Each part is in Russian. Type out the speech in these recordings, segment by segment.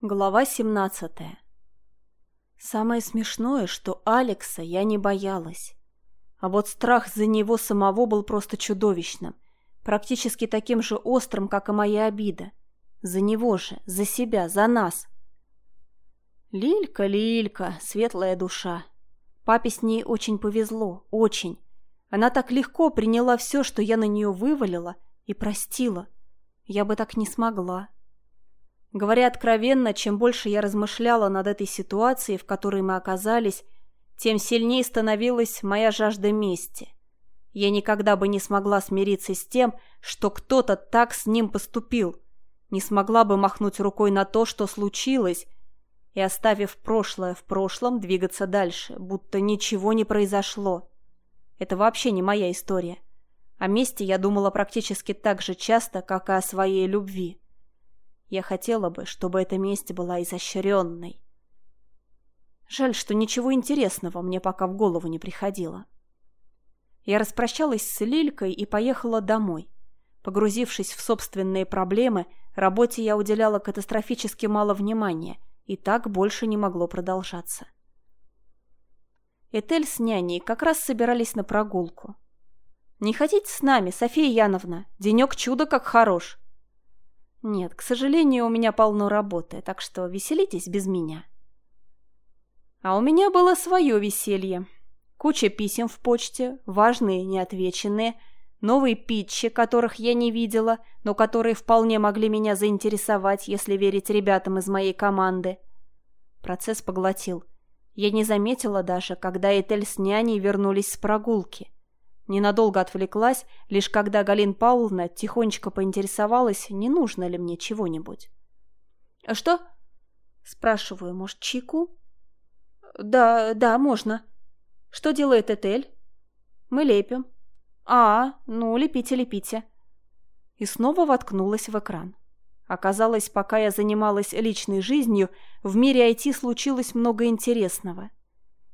Глава 17 Самое смешное, что Алекса я не боялась. А вот страх за него самого был просто чудовищным, практически таким же острым, как и моя обида. За него же, за себя, за нас. Лилька, Лилька, светлая душа. Папе с ней очень повезло, очень. Она так легко приняла все, что я на нее вывалила, и простила. Я бы так не смогла. Говоря откровенно, чем больше я размышляла над этой ситуацией, в которой мы оказались, тем сильнее становилась моя жажда мести. Я никогда бы не смогла смириться с тем, что кто-то так с ним поступил, не смогла бы махнуть рукой на то, что случилось, и, оставив прошлое в прошлом, двигаться дальше, будто ничего не произошло. Это вообще не моя история. О мести я думала практически так же часто, как и о своей любви. Я хотела бы, чтобы эта месть была изощренной. Жаль, что ничего интересного мне пока в голову не приходило. Я распрощалась с Лилькой и поехала домой. Погрузившись в собственные проблемы, работе я уделяла катастрофически мало внимания, и так больше не могло продолжаться. Этель с няней как раз собирались на прогулку. «Не хотите с нами, София Яновна? Денек чудо как хорош!» Нет, к сожалению, у меня полно работы, так что веселитесь без меня. А у меня было свое веселье. Куча писем в почте, важные, неотвеченные, новые питчи, которых я не видела, но которые вполне могли меня заинтересовать, если верить ребятам из моей команды. Процесс поглотил. Я не заметила даже, когда Этель с няней вернулись с прогулки. Ненадолго отвлеклась, лишь когда Галин Павловна тихонечко поинтересовалась, не нужно ли мне чего-нибудь. «А что?» Спрашиваю, может, чайку? «Да, да, можно». «Что делает Этель?» «Мы лепим». «А, ну, лепите, лепите». И снова воткнулась в экран. Оказалось, пока я занималась личной жизнью, в мире IT случилось много интересного.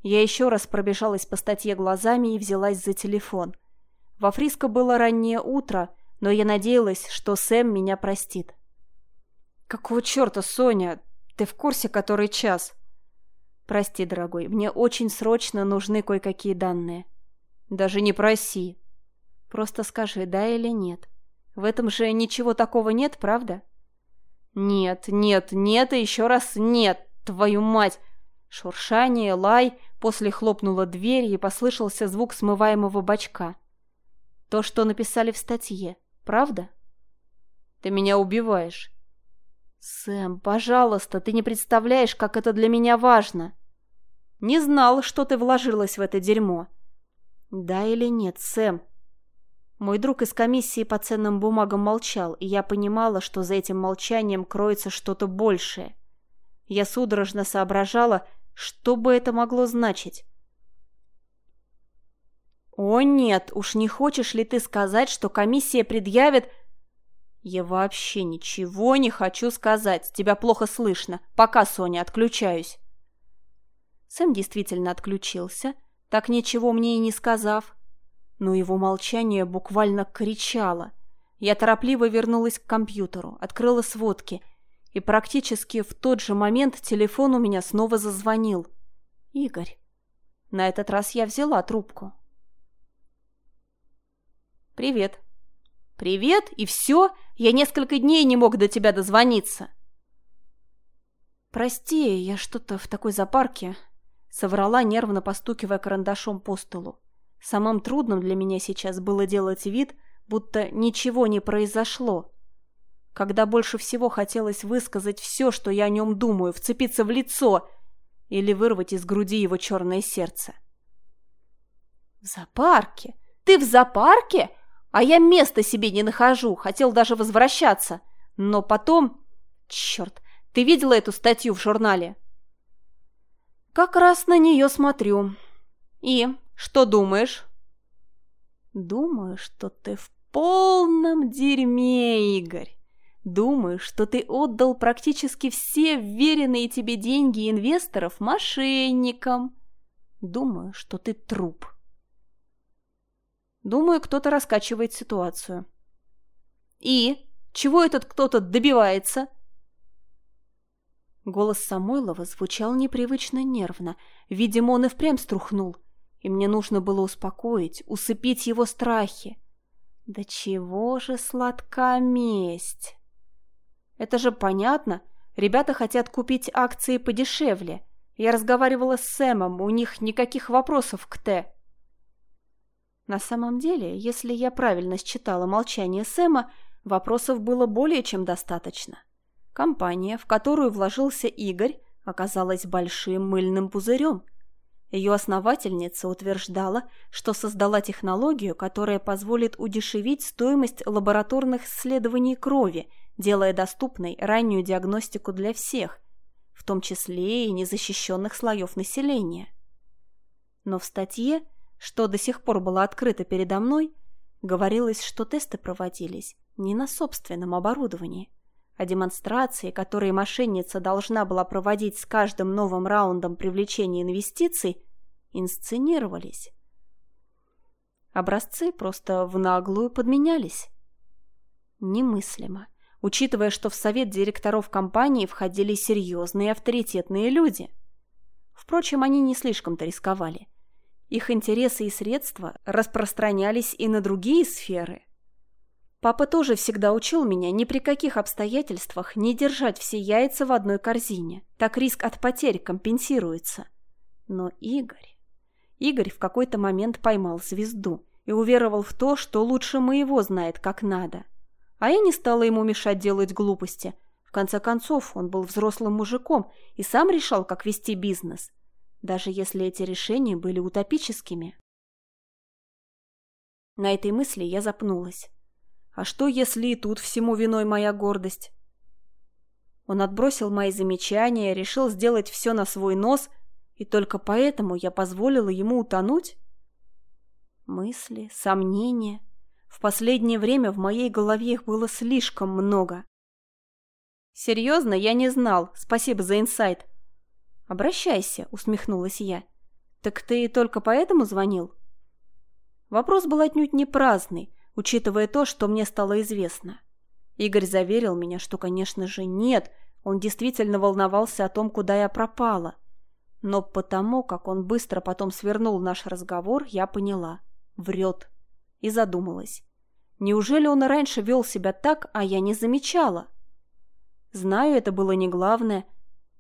Я еще раз пробежалась по статье глазами и взялась за телефон. Во Фриско было раннее утро, но я надеялась, что Сэм меня простит. «Какого черта, Соня? Ты в курсе, который час?» «Прости, дорогой, мне очень срочно нужны кое-какие данные». «Даже не проси». «Просто скажи, да или нет. В этом же ничего такого нет, правда?» «Нет, нет, нет и еще раз нет, твою мать!» Шуршание, лай, после хлопнула дверь и послышался звук смываемого бачка. То, что написали в статье, правда? Ты меня убиваешь. Сэм, пожалуйста, ты не представляешь, как это для меня важно. Не знал, что ты вложилась в это дерьмо. Да или нет, Сэм? Мой друг из комиссии по ценным бумагам молчал, и я понимала, что за этим молчанием кроется что-то большее. Я судорожно соображала, что бы это могло значить? «О нет, уж не хочешь ли ты сказать, что комиссия предъявит...» «Я вообще ничего не хочу сказать. Тебя плохо слышно. Пока, Соня, отключаюсь». Сэм действительно отключился, так ничего мне и не сказав. Но его молчание буквально кричало. Я торопливо вернулась к компьютеру, открыла сводки — и практически в тот же момент телефон у меня снова зазвонил. Игорь. На этот раз я взяла трубку. «Привет». «Привет? И все? Я несколько дней не мог до тебя дозвониться». «Прости, я что-то в такой запарке», — соврала, нервно постукивая карандашом по столу. Самым трудным для меня сейчас было делать вид, будто ничего не произошло, когда больше всего хотелось высказать все, что я о нем думаю, вцепиться в лицо или вырвать из груди его черное сердце. «В зоопарке? Ты в зоопарке? А я места себе не нахожу, хотел даже возвращаться. Но потом... Черт, ты видела эту статью в журнале?» «Как раз на нее смотрю. И что думаешь?» «Думаю, что ты в полном дерьме, Игорь. Думаю, что ты отдал практически все вверенные тебе деньги инвесторов мошенникам. Думаю, что ты труп. Думаю, кто-то раскачивает ситуацию. И? Чего этот кто-то добивается? Голос Самойлова звучал непривычно нервно. Видимо, он и впрямь струхнул. И мне нужно было успокоить, усыпить его страхи. Да чего же сладка месть? Это же понятно. Ребята хотят купить акции подешевле. Я разговаривала с Сэмом, у них никаких вопросов к Т. На самом деле, если я правильно считала молчание Сэма, вопросов было более чем достаточно. Компания, в которую вложился Игорь, оказалась большим мыльным пузырем. Ее основательница утверждала, что создала технологию, которая позволит удешевить стоимость лабораторных исследований крови, делая доступной раннюю диагностику для всех, в том числе и незащищенных слоев населения. Но в статье что до сих пор было открыто передо мной, говорилось, что тесты проводились не на собственном оборудовании, а демонстрации, которые мошенница должна была проводить с каждым новым раундом привлечения инвестиций, инсценировались. Образцы просто в наглую подменялись. Немыслимо, учитывая, что в совет директоров компании входили серьезные авторитетные люди. Впрочем, они не слишком-то рисковали. Их интересы и средства распространялись и на другие сферы. Папа тоже всегда учил меня ни при каких обстоятельствах не держать все яйца в одной корзине. Так риск от потерь компенсируется. Но Игорь... Игорь в какой-то момент поймал звезду и уверовал в то, что лучше моего знает, как надо. А я не стала ему мешать делать глупости. В конце концов, он был взрослым мужиком и сам решал, как вести бизнес – даже если эти решения были утопическими. На этой мысли я запнулась. А что, если и тут всему виной моя гордость? Он отбросил мои замечания, решил сделать все на свой нос, и только поэтому я позволила ему утонуть? Мысли, сомнения. В последнее время в моей голове их было слишком много. Серьезно, я не знал. Спасибо за инсайт. «Обращайся», — усмехнулась я. «Так ты только поэтому звонил?» Вопрос был отнюдь не праздный, учитывая то, что мне стало известно. Игорь заверил меня, что, конечно же, нет, он действительно волновался о том, куда я пропала. Но потому, как он быстро потом свернул наш разговор, я поняла. Врет. И задумалась. Неужели он раньше вел себя так, а я не замечала? Знаю, это было не главное,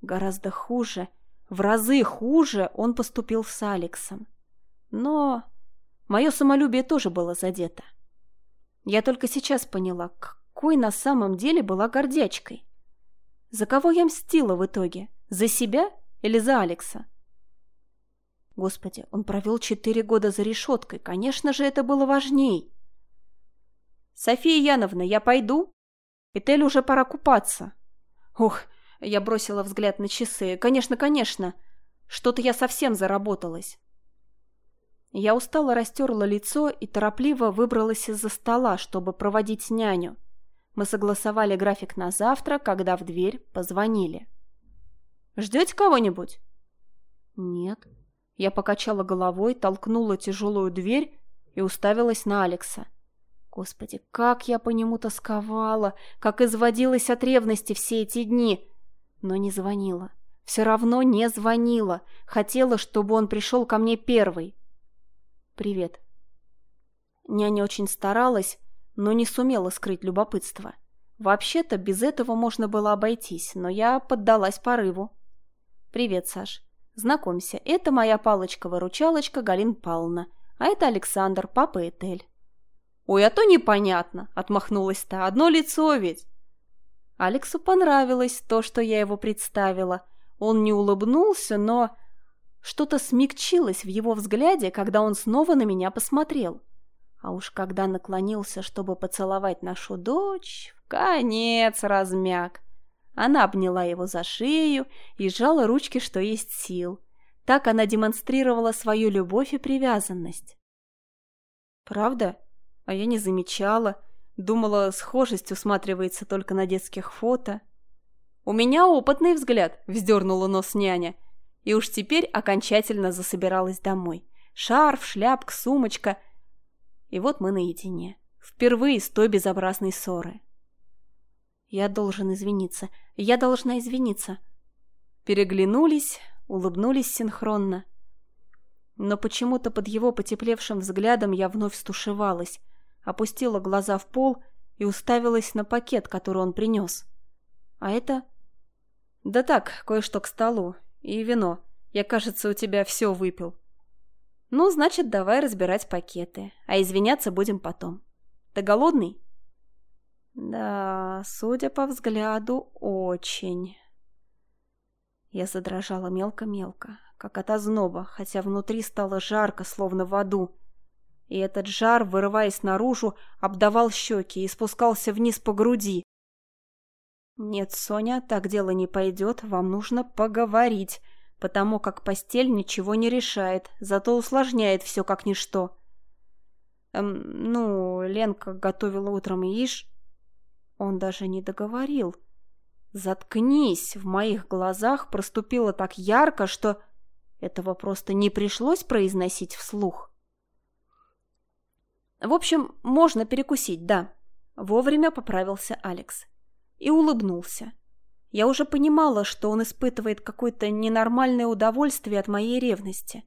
Гораздо хуже, в разы хуже он поступил с Алексом. Но мое самолюбие тоже было задето. Я только сейчас поняла, какой на самом деле была гордячкой. За кого я мстила в итоге? За себя или за Алекса? Господи, он провел четыре года за решеткой. Конечно же, это было важней. «София Яновна, я пойду? Этель уже пора купаться». Ох, я бросила взгляд на часы. «Конечно, конечно. Что-то я совсем заработалась». Я устало растерла лицо и торопливо выбралась из-за стола, чтобы проводить няню. Мы согласовали график на завтра, когда в дверь позвонили. «Ждете кого-нибудь?» «Нет». Я покачала головой, толкнула тяжелую дверь и уставилась на Алекса. Господи, как я по нему тосковала, как изводилась от ревности все эти дни но не звонила. Все равно не звонила. Хотела, чтобы он пришел ко мне первый. «Привет». Няня очень старалась, но не сумела скрыть любопытство. Вообще-то без этого можно было обойтись, но я поддалась порыву. «Привет, Саш. Знакомься, это моя палочка-выручалочка Галин Павловна, а это Александр, папа Этель». «Ой, а то непонятно», — отмахнулась та, — «одно лицо ведь». Алексу понравилось то, что я его представила. Он не улыбнулся, но... Что-то смягчилось в его взгляде, когда он снова на меня посмотрел. А уж когда наклонился, чтобы поцеловать нашу дочь, в конец размяк. Она обняла его за шею и сжала ручки, что есть сил. Так она демонстрировала свою любовь и привязанность. «Правда? А я не замечала. Думала, схожесть усматривается только на детских фото. «У меня опытный взгляд», — вздернула нос няня. И уж теперь окончательно засобиралась домой. Шарф, шляпка, сумочка. И вот мы наедине. Впервые с той безобразной ссоры. «Я должен извиниться. Я должна извиниться». Переглянулись, улыбнулись синхронно. Но почему-то под его потеплевшим взглядом я вновь стушевалась, опустила глаза в пол и уставилась на пакет, который он принес. А это... Да так, кое-что к столу. И вино. Я, кажется, у тебя все выпил. Ну, значит, давай разбирать пакеты. А извиняться будем потом. Ты голодный? Да, судя по взгляду, очень. Я задрожала мелко-мелко, как от озноба, хотя внутри стало жарко, словно в аду. И этот жар, вырываясь наружу, обдавал щеки и спускался вниз по груди. «Нет, Соня, так дело не пойдет, вам нужно поговорить», потому как постель ничего не решает, зато усложняет все как ничто. Эм, ну, Ленка готовила утром яиш. Он даже не договорил. «Заткнись!» в моих глазах проступило так ярко, что этого просто не пришлось произносить вслух. В общем, можно перекусить, да. Вовремя поправился Алекс. И улыбнулся. Я уже понимала, что он испытывает какое-то ненормальное удовольствие от моей ревности.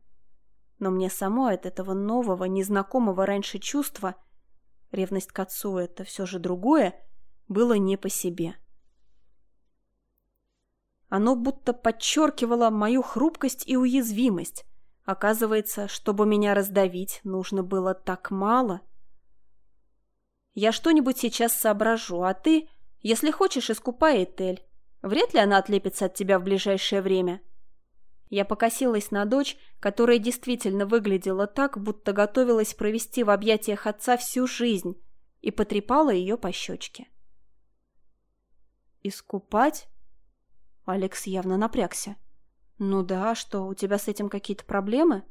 Но мне самой от этого нового, незнакомого раньше чувства, ревность к отцу — это все же другое, было не по себе. Оно будто подчеркивало мою хрупкость и уязвимость. Оказывается, чтобы меня раздавить, нужно было так мало. Я что-нибудь сейчас соображу, а ты, если хочешь, искупай Этель. Вряд ли она отлепится от тебя в ближайшее время. Я покосилась на дочь, которая действительно выглядела так, будто готовилась провести в объятиях отца всю жизнь, и потрепала ее по щечке. «Искупать?» Алекс явно напрягся. «Ну да, что, у тебя с этим какие-то проблемы?»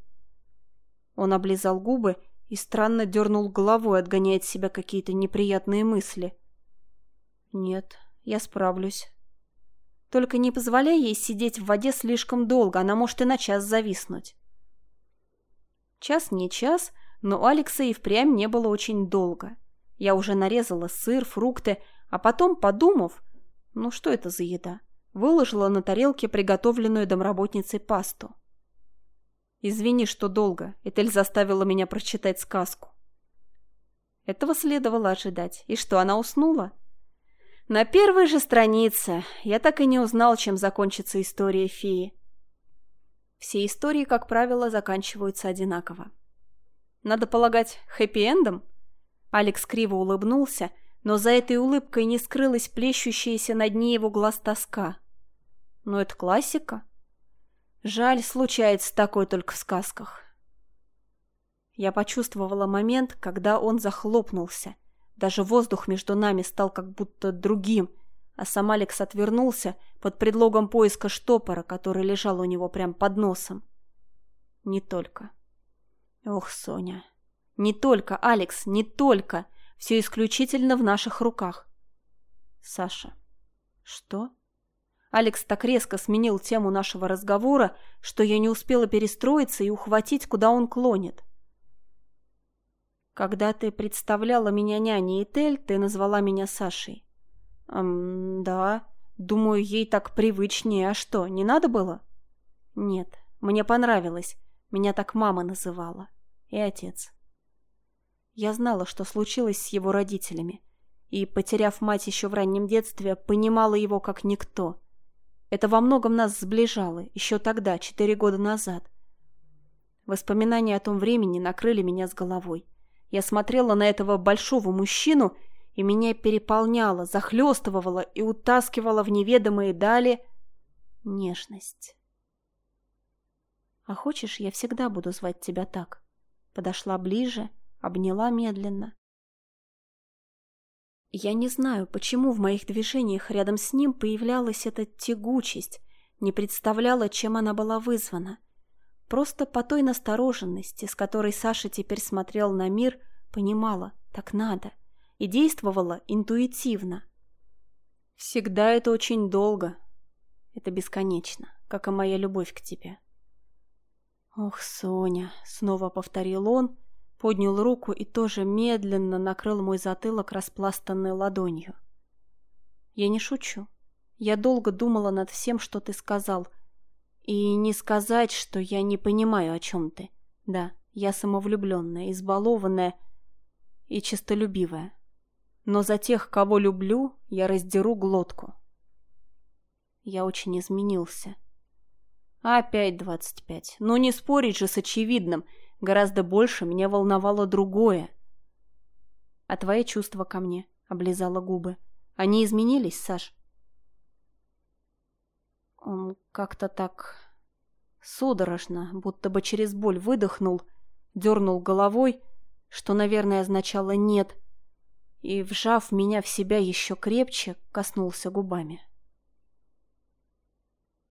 Он облизал губы и странно дернул головой, отгоняя от себя какие-то неприятные мысли. «Нет, я справлюсь. Только не позволяй ей сидеть в воде слишком долго, она может и на час зависнуть». Час не час, но Алекса и впрямь не было очень долго. Я уже нарезала сыр, фрукты, а потом, подумав, ну что это за еда, выложила на тарелке приготовленную домработницей пасту. «Извини, что долго. Этель заставила меня прочитать сказку». Этого следовало ожидать. И что, она уснула? На первой же странице я так и не узнал, чем закончится история феи. Все истории, как правило, заканчиваются одинаково. Надо полагать, хэппи-эндом? Алекс криво улыбнулся, но за этой улыбкой не скрылась плещущаяся на дне его глаз тоска. Но это классика. Жаль, случается такое только в сказках. Я почувствовала момент, когда он захлопнулся. Даже воздух между нами стал как будто другим, а сам Алекс отвернулся под предлогом поиска штопора, который лежал у него прямо под носом. Не только. Ох, Соня. Не только, Алекс, не только. Все исключительно в наших руках. Саша. Что? Алекс так резко сменил тему нашего разговора, что я не успела перестроиться и ухватить, куда он клонит. Когда ты представляла меня няней Этель, ты назвала меня Сашей. Эм, да. Думаю, ей так привычнее. А что, не надо было? Нет, мне понравилось. Меня так мама называла. И отец. Я знала, что случилось с его родителями. И, потеряв мать еще в раннем детстве, понимала его как никто. Это во многом нас сближало, еще тогда, четыре года назад. Воспоминания о том времени накрыли меня с головой. Я смотрела на этого большого мужчину, и меня переполняло, захлестывало и утаскивало в неведомые дали нежность. «А хочешь, я всегда буду звать тебя так?» Подошла ближе, обняла медленно. Я не знаю, почему в моих движениях рядом с ним появлялась эта тягучесть, не представляла, чем она была вызвана. Просто по той настороженности, с которой Саша теперь смотрел на мир, понимала, так надо, и действовала интуитивно. Всегда это очень долго. Это бесконечно, как и моя любовь к тебе. Ох, Соня, снова повторил он, поднял руку и тоже медленно накрыл мой затылок распластанной ладонью. Я не шучу. Я долго думала над всем, что ты сказал. И не сказать, что я не понимаю, о чем ты. Да, я самовлюбленная, избалованная и честолюбивая. Но за тех, кого люблю, я раздеру глотку. Я очень изменился. Опять двадцать пять. Ну не спорить же с очевидным. Гораздо больше меня волновало другое. А твои чувства ко мне? Облизала губы. Они изменились, Саш? Он как-то так судорожно, будто бы через боль выдохнул, дернул головой, что, наверное, означало «нет», и, вжав меня в себя еще крепче, коснулся губами.